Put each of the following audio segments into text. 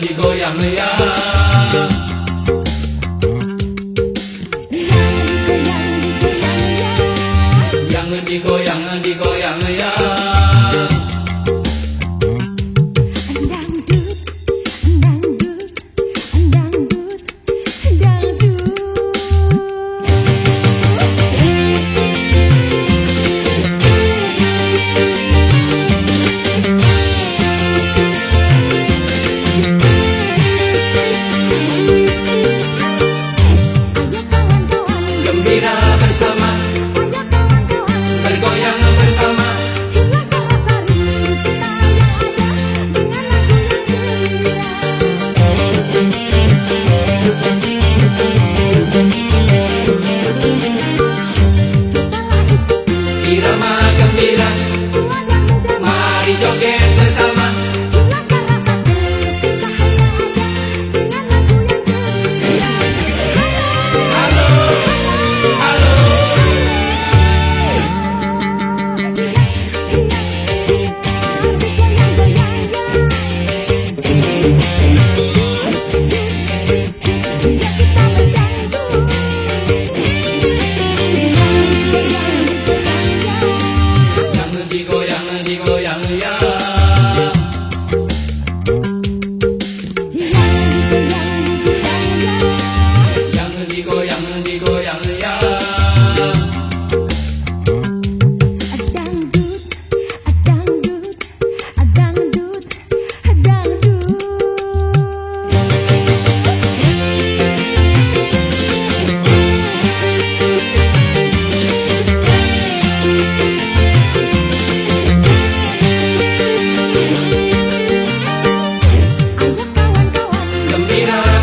di goyang liang Yang di goyang di goyang liang Irama gembira Mari joget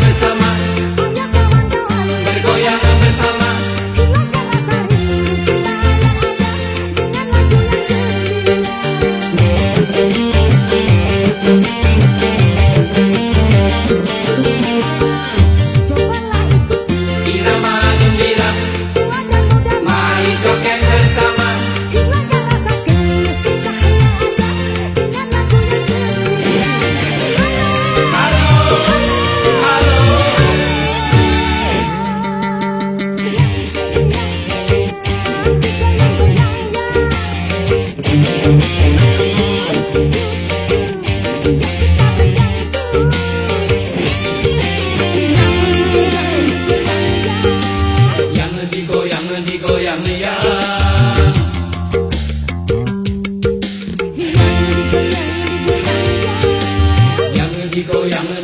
cabeza más.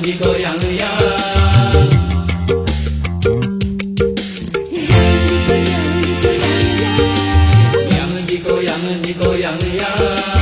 一个羊羊羊一个羊一个羊羊一个羊一个羊羊